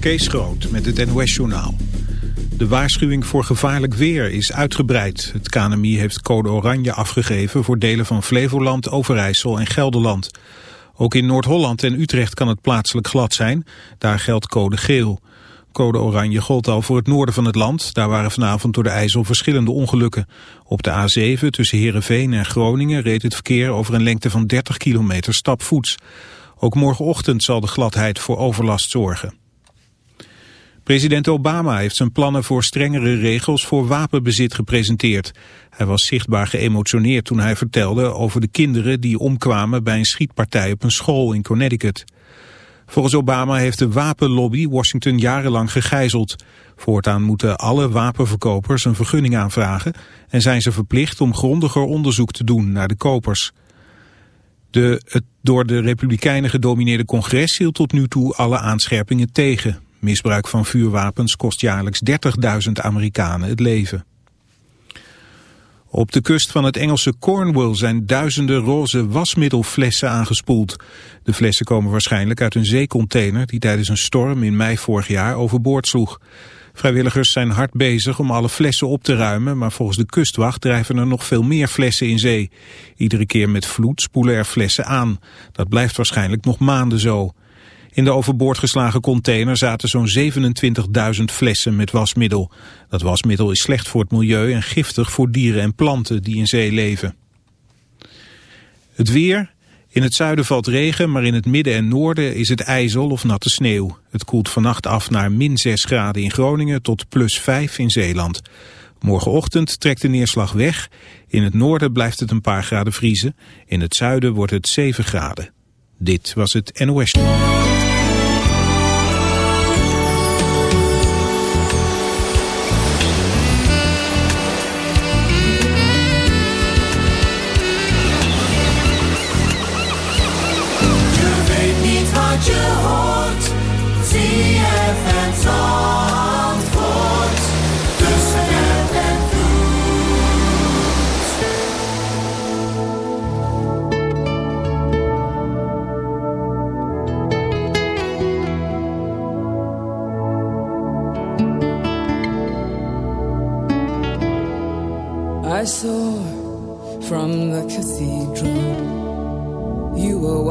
Kees Groot met het NOS-journaal. De waarschuwing voor gevaarlijk weer is uitgebreid. Het KNMI heeft code oranje afgegeven voor delen van Flevoland, Overijssel en Gelderland. Ook in Noord-Holland en Utrecht kan het plaatselijk glad zijn. Daar geldt code geel. Code oranje gold al voor het noorden van het land. Daar waren vanavond door de IJssel verschillende ongelukken. Op de A7 tussen Heerenveen en Groningen reed het verkeer over een lengte van 30 kilometer stapvoets. Ook morgenochtend zal de gladheid voor overlast zorgen. President Obama heeft zijn plannen voor strengere regels voor wapenbezit gepresenteerd. Hij was zichtbaar geëmotioneerd toen hij vertelde over de kinderen die omkwamen bij een schietpartij op een school in Connecticut. Volgens Obama heeft de wapenlobby Washington jarenlang gegijzeld. Voortaan moeten alle wapenverkopers een vergunning aanvragen en zijn ze verplicht om grondiger onderzoek te doen naar de kopers. De, het door de Republikeinen gedomineerde congres hield tot nu toe alle aanscherpingen tegen. Misbruik van vuurwapens kost jaarlijks 30.000 Amerikanen het leven. Op de kust van het Engelse Cornwall zijn duizenden roze wasmiddelflessen aangespoeld. De flessen komen waarschijnlijk uit een zeecontainer die tijdens een storm in mei vorig jaar overboord sloeg. Vrijwilligers zijn hard bezig om alle flessen op te ruimen, maar volgens de kustwacht drijven er nog veel meer flessen in zee. Iedere keer met vloed spoelen er flessen aan. Dat blijft waarschijnlijk nog maanden zo. In de overboord geslagen container zaten zo'n 27.000 flessen met wasmiddel. Dat wasmiddel is slecht voor het milieu en giftig voor dieren en planten die in zee leven. Het weer. In het zuiden valt regen, maar in het midden en noorden is het ijzel of natte sneeuw. Het koelt vannacht af naar min 6 graden in Groningen tot plus 5 in Zeeland. Morgenochtend trekt de neerslag weg. In het noorden blijft het een paar graden vriezen. In het zuiden wordt het 7 graden. Dit was het NOS.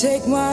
take my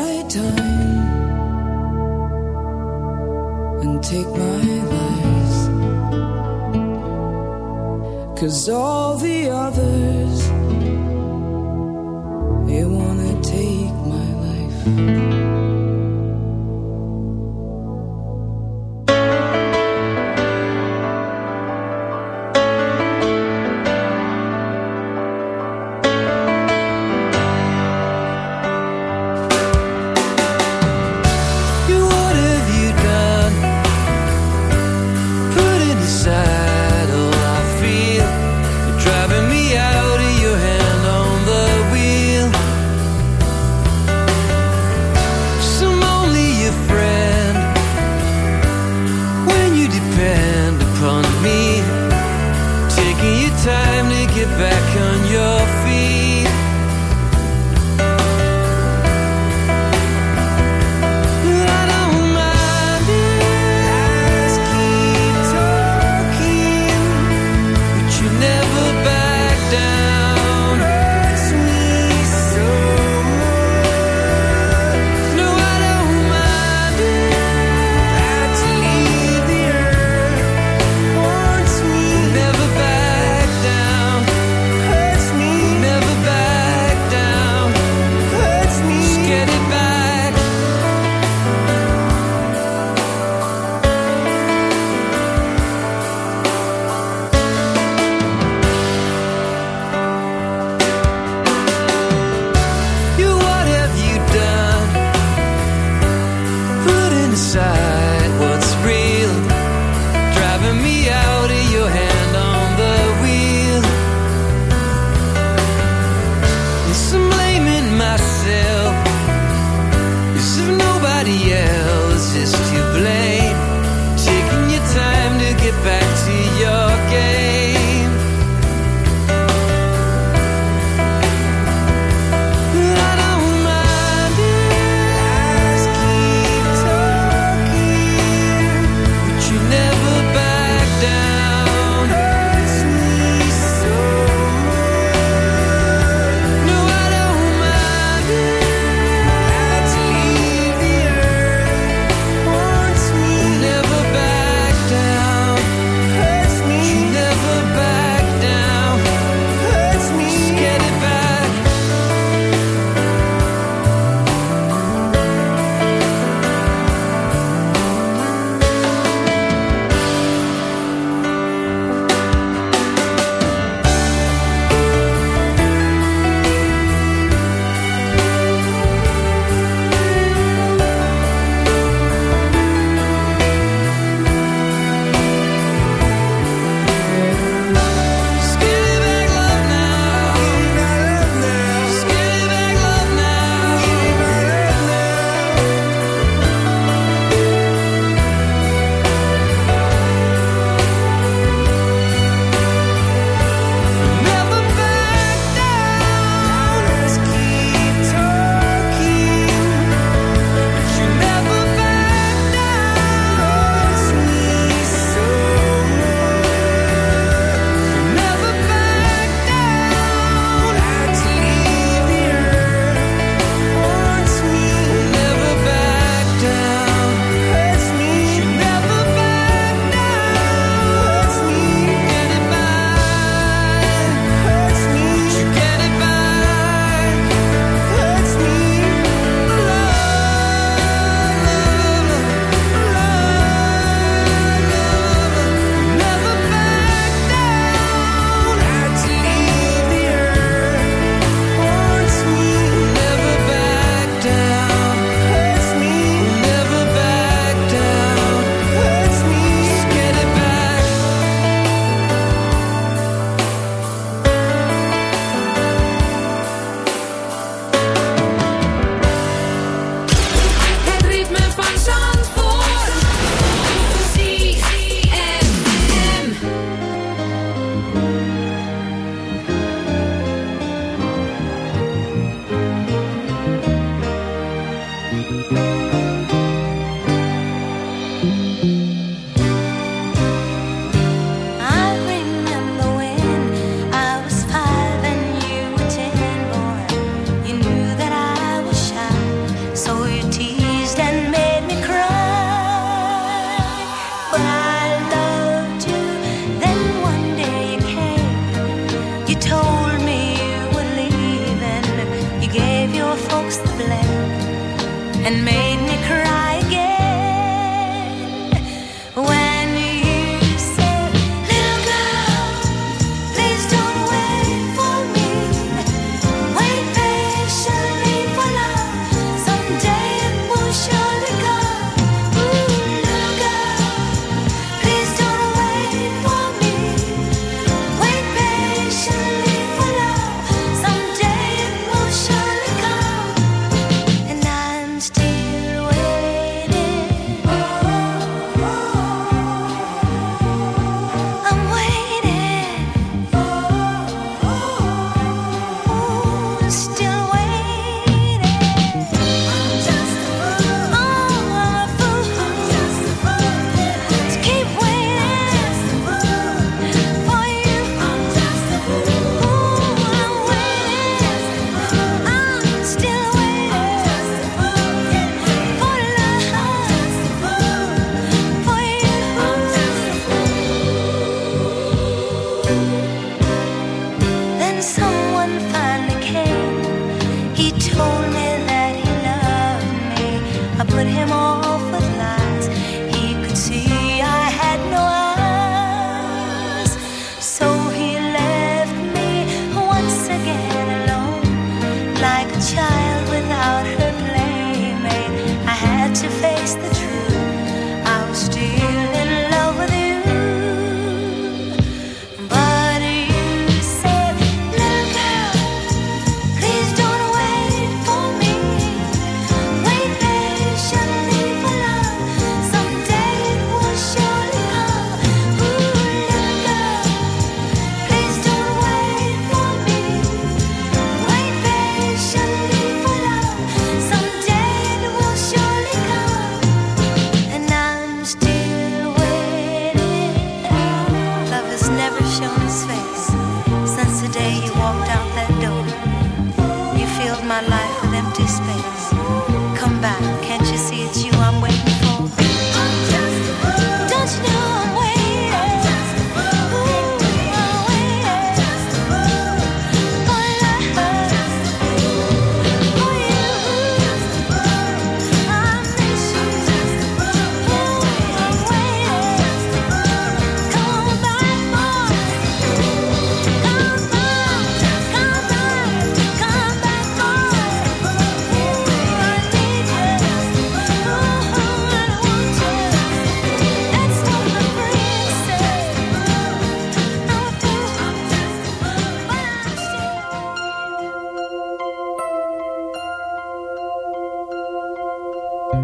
Gonna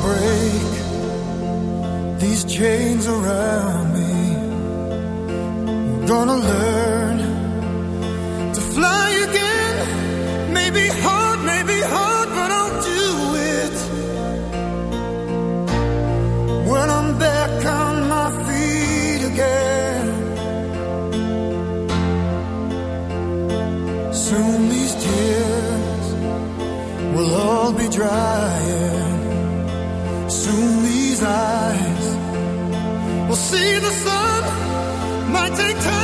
break these chains around me. Gonna learn. One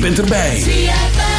jij bent erbij.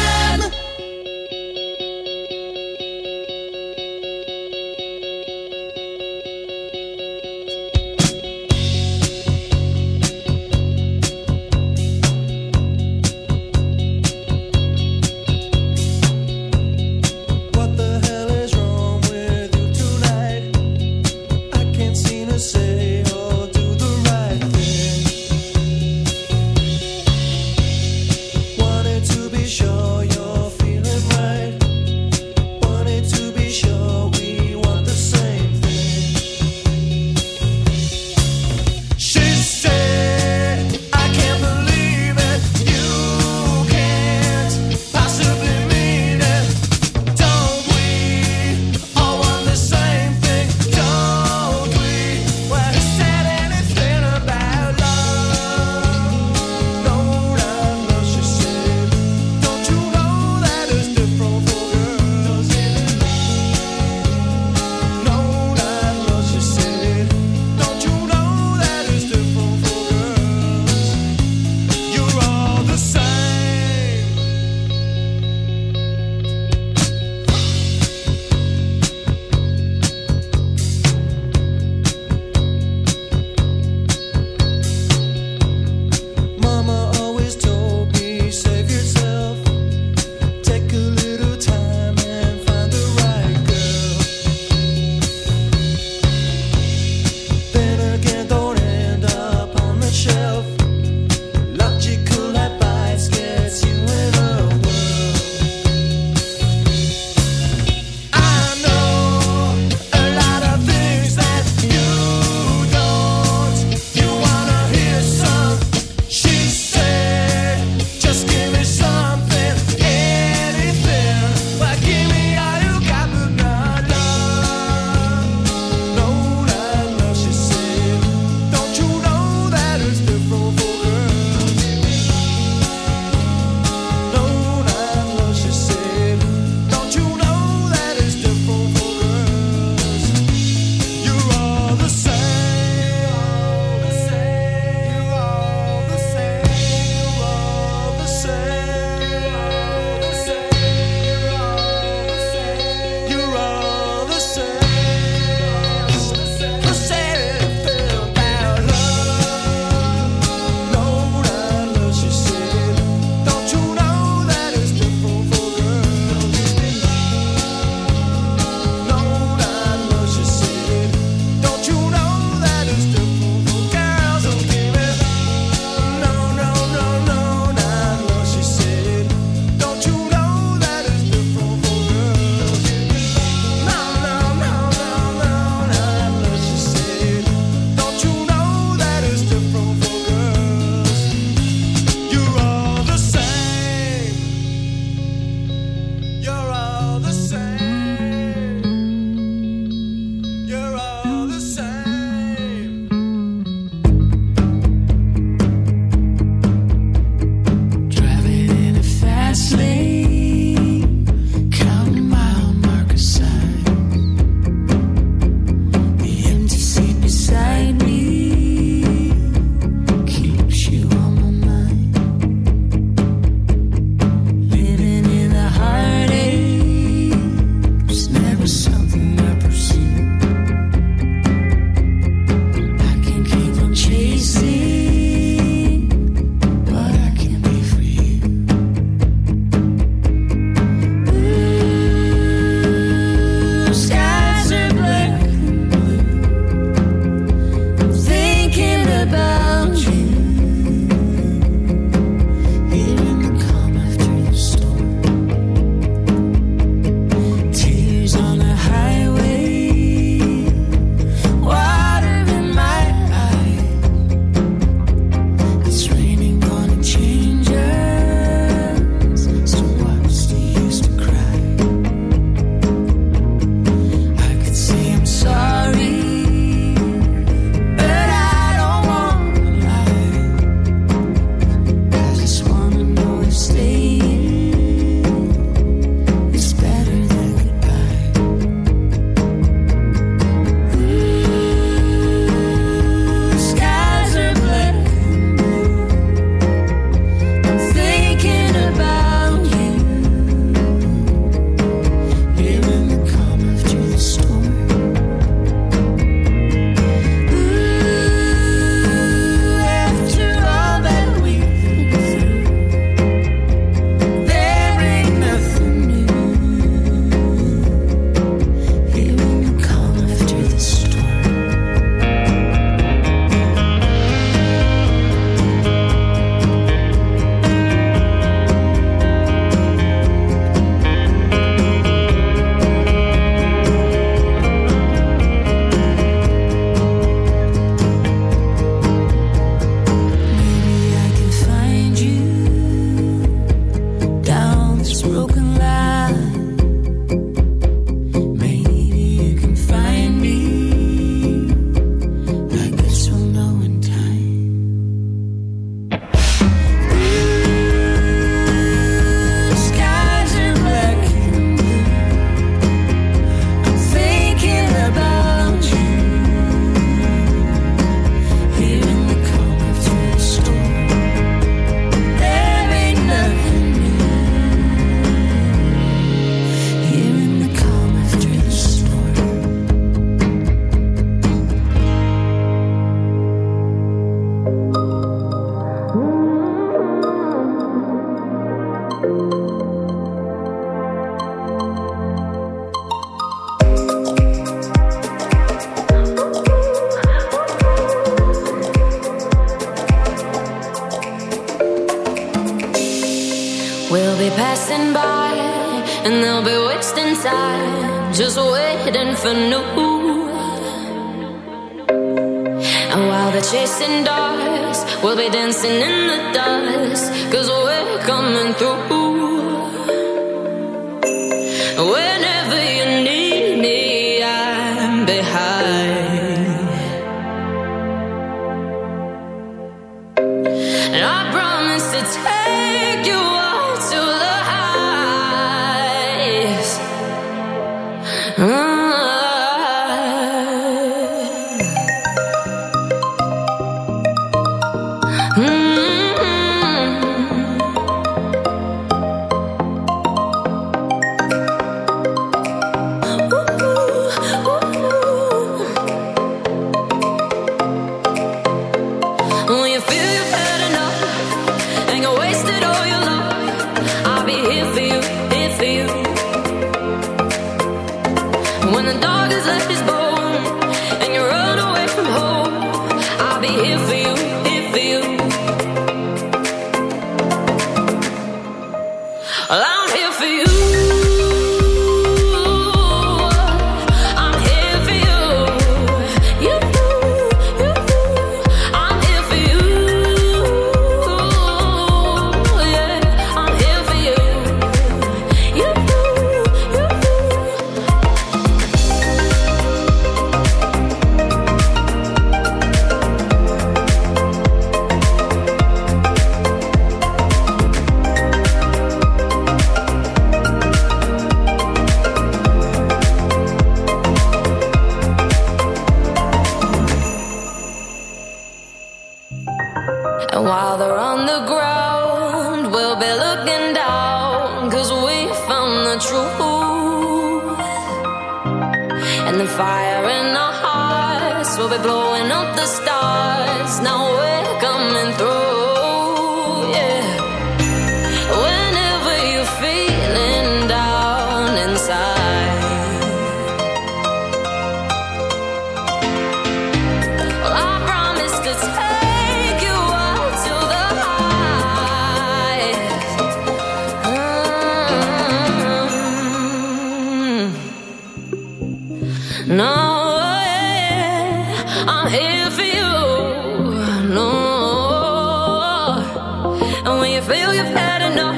and when you feel you've had enough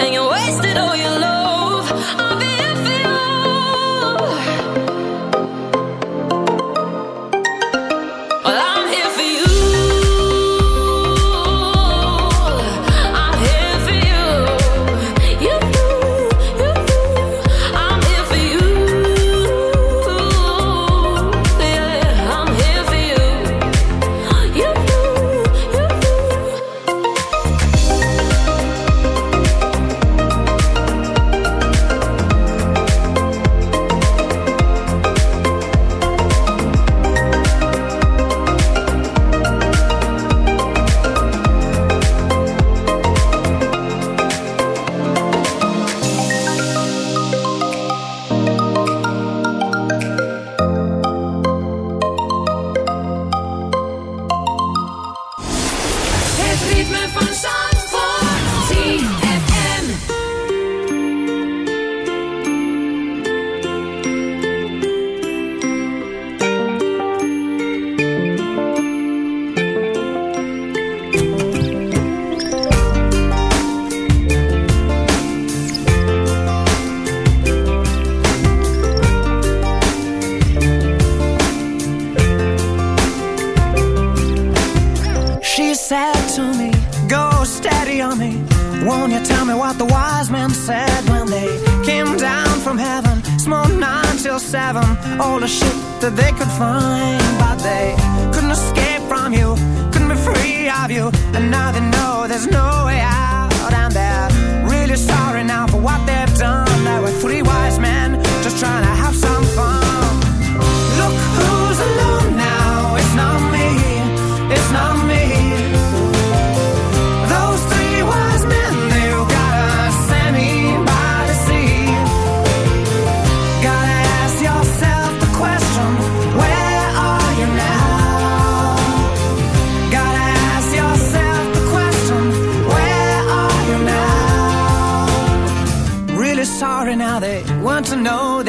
and you wasted all your love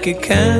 like a candle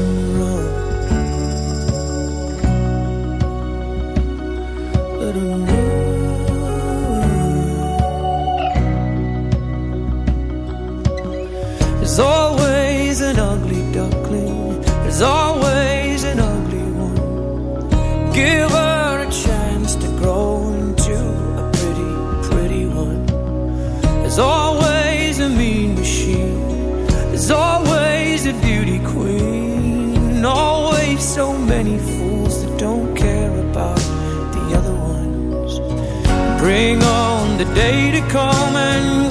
the day to come and